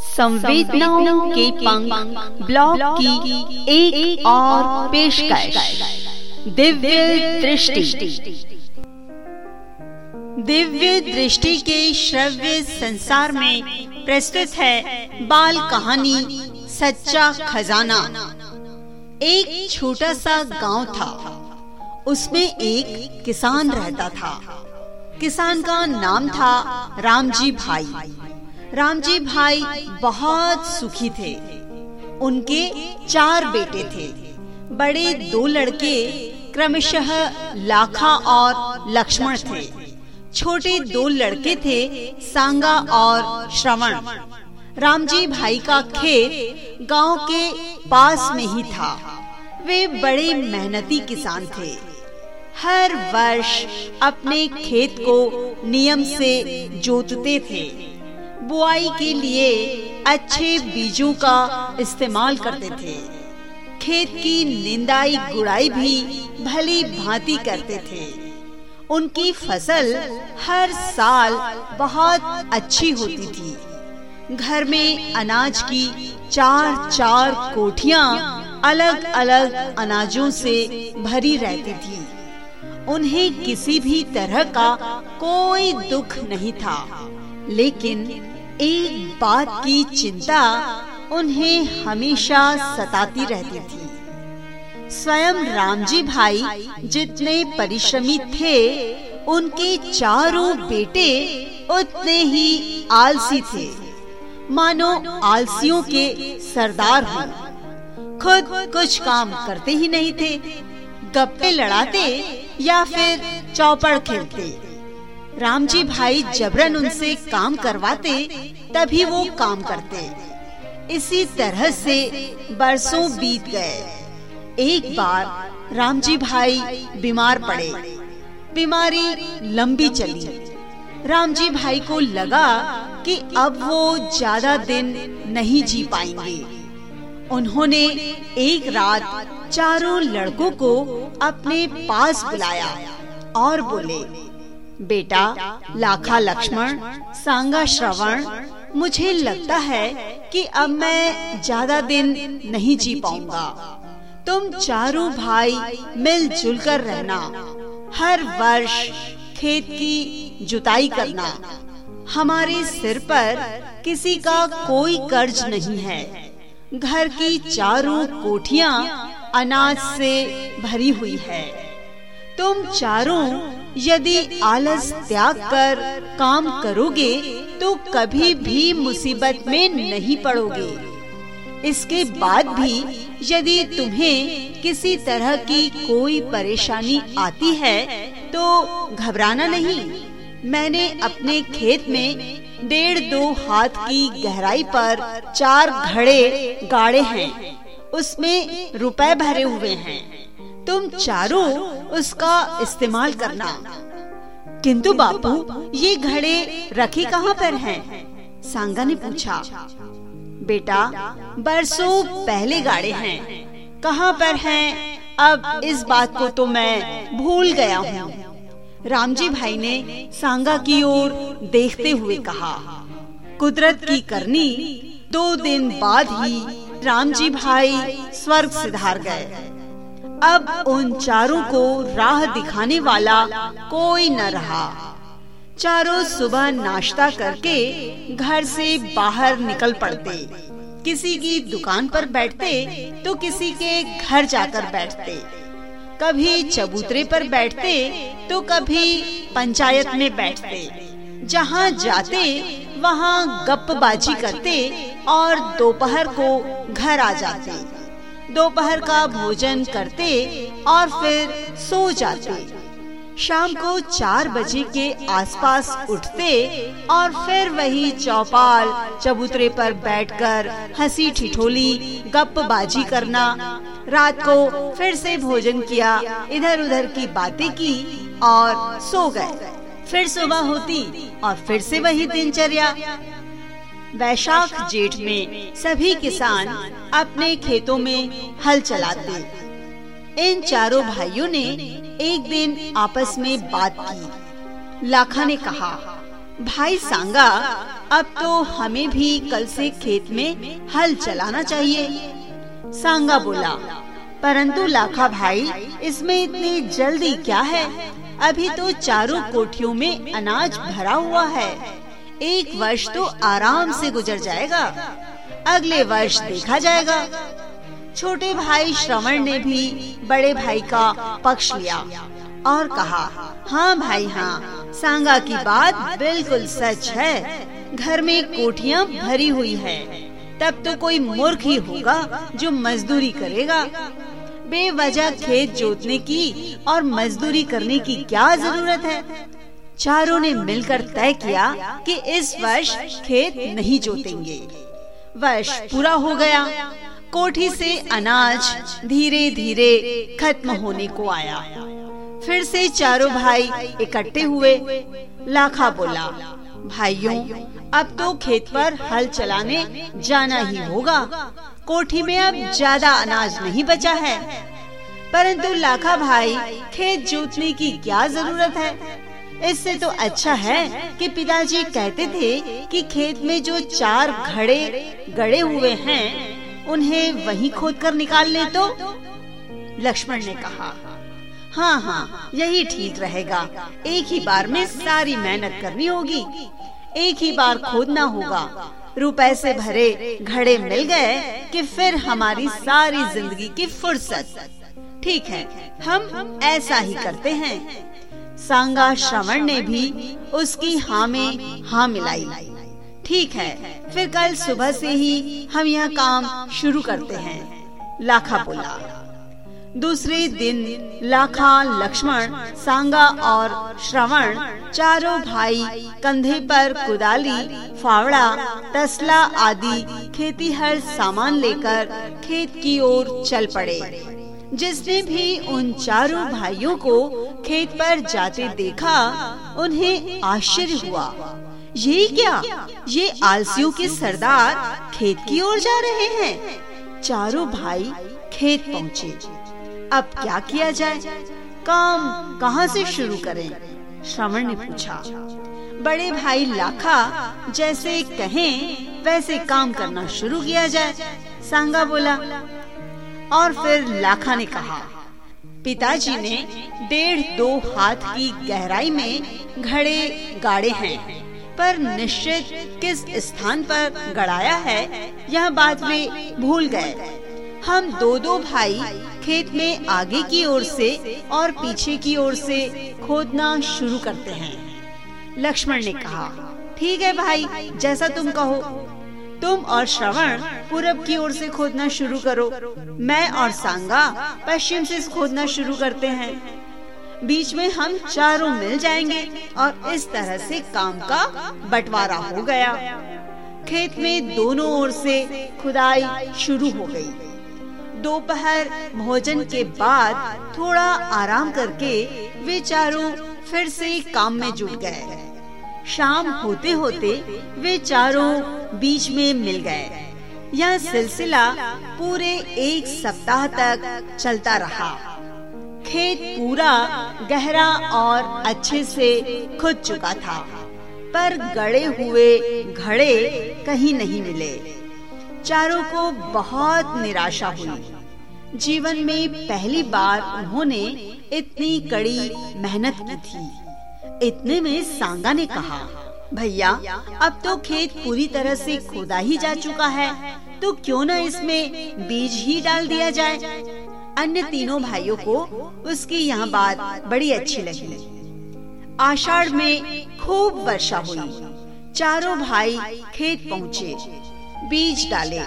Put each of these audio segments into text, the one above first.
संवेदनाओं के पंख ब्लॉग की एक, एक और पेशकश। दिव्य दृष्टि। दिव्य दृष्टि के श्रव्य संसार में प्रस्तुत है बाल कहानी सच्चा खजाना। एक छोटा सा गाँव था। उसमें एक किसान रहता था। किसान का नाम था रामजी भाई। रामजी भाई बहुत सुखी थे। उनके चार बेटे थे। बड़े दो लड़के क्रमशः लाखा और लक्ष्मण थे। छोटे दो लड़के थे सांगा और श्रवण। रामजी भाई का खेत गाँव के पास में ही था। वे बड़े मेहनती किसान थे। हर वर्ष अपने खेत को नियम से जोतते थे। बुआई के लिए अच्छे बीजों का इस्तेमाल करते थे। खेत की निंदाई गुड़ाई भी भली भांति करते थे। उनकी फ़सल हर साल बहुत अच्छी होती थी। घर में अनाज की चार चार कोठियाँ अलग अलग अनाजों से भरी रहती थी। उन्हें किसी भी तरह का कोई दुख नहीं था। लेकिन एक बात की चिंता उन्हें हमेशा सताती रहती थी। स्वयं रामजी भाई जितने परिश्रमी थे, उनके चारों बेटे उतने ही आलसी थे। मानो आलसियों के सरदार हो। खुद कुछ काम करते ही नहीं थे। गप्पे लड़ाते या फिर चौपड़ खेलते। रामजी भाई जबरन उनसे काम करवाते तभी वो काम करते। इसी तरह से बरसों बीत गए। एक बार रामजी भाई बीमार पड़े। बीमारी लंबी चली। रामजी भाई को लगा कि अब वो ज़्यादा दिन नहीं जी पाएँगे। उन्होंने एक रात चारों लड़कों को अपने पास बुलाया और बोले बेटा, लाखा लक्ष्मण, सांगा श्रवण, मुझे लगता है कि अब मैं ज़्यादा दिन नहीं जी पाऊँगा। तुम चारों भाई मिलजुल कर रहना। हर वर्ष खेत की जुताई करना। हमारे सिर पर किसी का कोई कर्ज नहीं है। घर की चारों कोठियाँ अनाज से भरी हुई है। तुम चारों यदि आलस त्याग कर काम करोगे तो कभी भी मुसीबत में नहीं पड़ोगे। इसके बाद भी यदि तुम्हें किसी तरह की कोई परेशानी आती है तो घबराना नहीं। मैंने अपने खेत में डेढ़ दो हाथ की गहराई पर चार घड़े गाड़े हैं, उसमें रुपए भरे हुए हैं। तुम चारों उसका इस्तेमाल करना। किंतु बापू, ये घड़े रखे कहाँ पर हैं? सांगा ने पूछा। बेटा, बरसों पहले गाड़े हैं। कहाँ पर हैं? अब इस बात को तो मैं भूल गया हूँ। रामजी भाई ने सांगा की ओर देखते हुए कहा, कुदरत की करनी दो दिन बाद ही रामजी भाई स्वर्ग सिधार गए। अब उन चारों को राह दिखाने वाला कोई न रहा। चारों सुबह नाश्ता करके घर से बाहर निकल पड़ते। किसी की दुकान पर बैठते तो किसी के घर जाकर बैठते। कभी चबूतरे पर बैठते तो कभी पंचायत में बैठते। जहाँ जाते, वहाँ गप्पबाजी करते और दोपहर को घर आ जाते। दोपहर का भोजन करते और फिर सो जाते। शाम को चार बजे के आसपास उठते और फिर वही चौपाल, चबूतरे पर बैठकर हँसी ठिठोली गपबाजी करना, रात को फिर से भोजन किया इधर उधर की बातें की और सो गए। फिर सुबह होती और फिर से वही दिनचर्या। वैशाख जेठ में सभी किसान अपने खेतों में हल चलाते। इन चारों भाइयों ने एक दिन आपस में बात की। लाखा ने कहा, भाई सांगा, अब तो हमें भी कल से खेत में हल चलाना चाहिए। सांगा बोला, परंतु लाखा भाई, इसमें इतनी जल्दी क्या है? अभी तो चारों कोठियों में अनाज भरा हुआ है। एक वर्ष तो आराम से गुजर जाएगा। अगले वर्ष देखा जाएगा। छोटे भाई श्रवण ने भी बड़े भाई का पक्ष लिया और कहा हाँ भाई हाँ सांगा की बात बिल्कुल सच है। घर में कोठियाँ भरी हुई है। तब तो कोई मूर्ख ही होगा जो मजदूरी करेगा। बेवजह खेत जोतने की और मजदूरी करने की क्या ज़रूरत है? चारों ने मिलकर तय किया कि इस वर्ष खेत नहीं जोतेंगे। वर्ष पूरा हो गया। कोठी से अनाज धीरे धीरे खत्म होने को आया। फिर से चारों भाई इकट्ठे हुए। लाखा बोला, भाइयों, अब तो खेत पर हल चलाने जाना ही होगा। कोठी में अब ज़्यादा अनाज नहीं बचा है। परंतु लाखा भाई खेत जोतने की क्या ज़रूरत है? इससे तो अच्छा है कि पिताजी कहते थे कि खेत में जो चार घड़े गड़े हुए हैं, उन्हें वहीं खोद कर निकाल ले तो? लक्ष्मण ने कहा हाँ हाँ यही ठीक रहेगा। एक ही बार में सारी मेहनत करनी होगी। एक ही बार खोदना होगा। रुपए से भरे घड़े मिल गए कि फिर हमारी सारी ज़िंदगी की फुर्सत। ठीक है, हम ऐसा ही करते हैं। सांगा श्रवण ने भी उसकी हाँ में हाँ मिलाई। ठीक है, फिर कल सुबह से ही हम यह काम शुरू करते हैं। लाखा बोला। दूसरे दिन लाखा, लक्ष्मण, सांगा और श्रवण चारों भाई कंधे पर कुदाली, फावड़ा, तसला आदि खेती हर सामान लेकर खेत की ओर चल पड़े। जिसने भी उन चारों भाइयों को खेत पर जाते देखा, उन्हें आश्चर्य हुआ। ये क्या? ये आलसियों के सरदार खेत की ओर जा रहे हैं। चारों भाई खेत पहुँचे। अब क्या किया जाए? काम कहाँ से शुरू करें? श्रवण ने पूछा। बड़े भाई लाखा, जैसे कहें, वैसे काम करना शुरू किया जाए। सांगा बोला और फिर लाखा ने कहा, पिताजी ने डेढ़ दो हाथ की गहराई में घड़े गाड़े हैं, पर निश्चित किस स्थान पर गड़ाया है, यह बात वे भूल गए। हम दो दो भाई खेत में आगे की ओर से और पीछे की ओर से खोदना शुरू करते हैं। लक्ष्मण ने कहा, ठीक है भाई, जैसा तुम कहो। तुम और श्रवण पूरब की ओर से खोदना शुरू करो। मैं और सांगा पश्चिम से खोदना शुरू करते हैं। बीच में हम चारों मिल जाएँगे और इस तरह से काम का बंटवारा हो गया। खेत में दोनों ओर से खुदाई शुरू हो गई। दोपहर भोजन के बाद थोड़ा आराम करके वे चारों फिर से काम में जुट गए। शाम होते होते वे चारों बीच में मिल गए। यह सिलसिला पूरे एक सप्ताह तक चलता रहा। खेत पूरा गहरा और अच्छे से खुद चुका था, पर गड़े हुए घड़े कहीं नहीं मिले। चारों को बहुत निराशा हुई। जीवन में पहली बार उन्होंने इतनी कड़ी मेहनत की थी। इतने में सांगा ने कहा, भैया, अब तो खेत पूरी तरह से खोदा ही जा चुका है तो क्यों न इसमें बीज ही डाल दिया जाए? अन्य तीनों भाइयों को उसकी यह बात बड़ी अच्छी लगी। आषाढ़ में खूब वर्षा हुई। चारों भाई खेत पहुँचे, बीज डाले।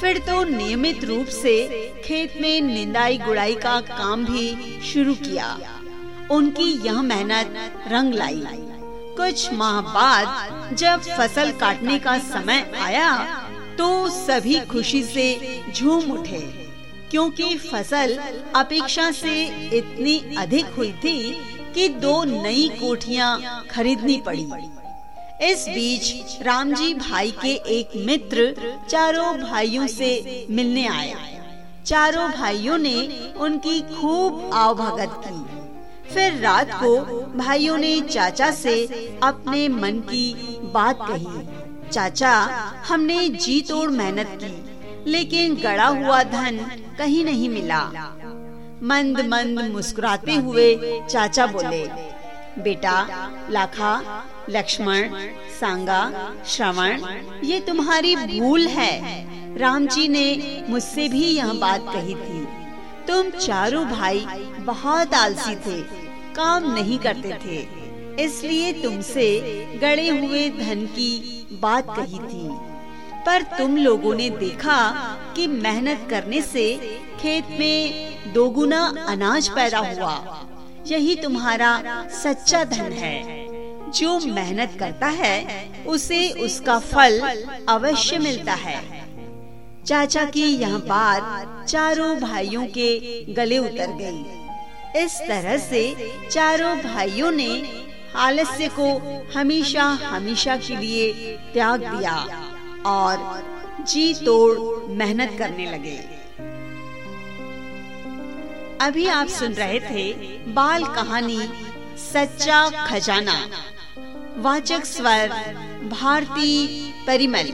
फिर तो नियमित रूप से खेत में निंदाई गुड़ाई का काम भी शुरू किया। उनकी यह मेहनत रंग लाई। कुछ माह बाद जब फ़सल काटने का समय आया तो सभी खुशी से झूम उठे, क्योंकि फ़सल अपेक्षा से इतनी अधिक हुई थी कि दो नई कोठियाँ खरीदनी पड़ी। इस बीच रामजी भाई के एक मित्र चारों भाइयों से मिलने आया चारों भाइयों ने उनकी खूब आवभगत की। फिर रात को भाइयों ने चाचा से अपने मन की बात कही। चाचा, हमने जी तोड़ मेहनत की, लेकिन गड़ा हुआ धन कहीं नहीं मिला। मंद मंद मुस्कुराते हुए चाचा बोले, बेटा, लाखा, लक्ष्मण, सांगा, श्रवण, ये तुम्हारी भूल है। राम जी ने मुझसे भी यह बात कही थी। तुम चारों भाई बहुत आलसी थे। काम नहीं करते थे। इसलिए तुमसे गड़े हुए धन की बात कही थी। पर तुम लोगों ने देखा कि मेहनत करने से खेत में दोगुना अनाज पैदा हुआ। यही तुम्हारा सच्चा धन है। जो मेहनत करता है, उसे उसका फल अवश्य मिलता है। चाचा की यह बात चारों भाइयों के गले उतर गई। इस तरह से चारों भाइयों ने आलस्य को हमेशा हमेशा के लिए त्याग दिया और जी तोड़ मेहनत करने लगे। अभी आप सुन रहे थे बाल कहानी सच्चा खजाना, वाचक स्वर, भारती परिमल।